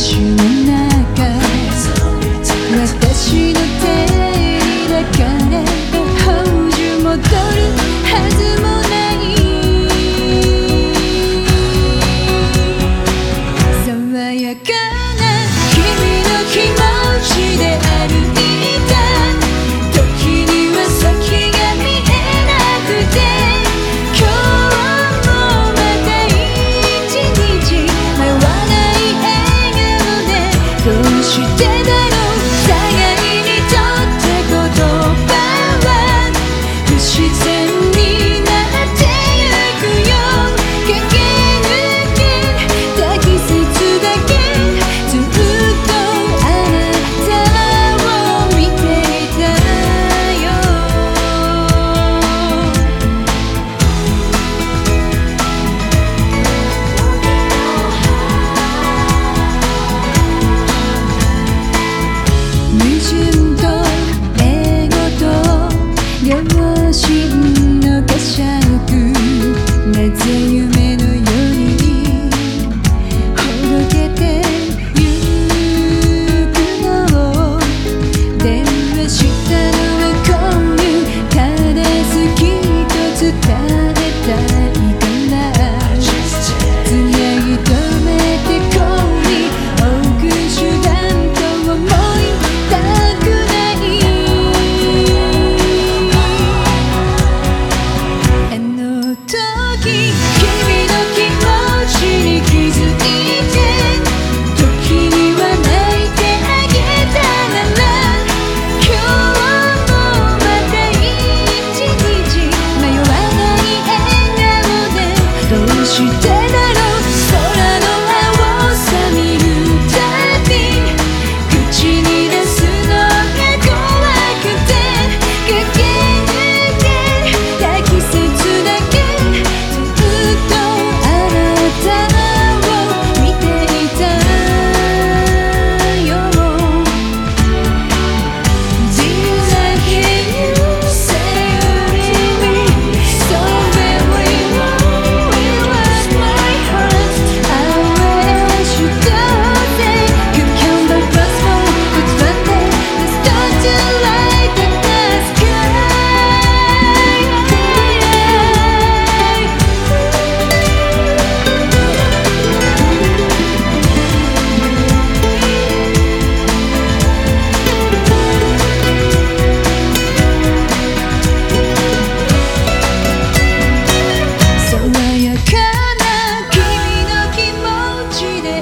许你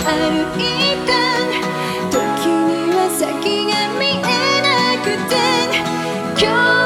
歩いた時には先が見えなくて今日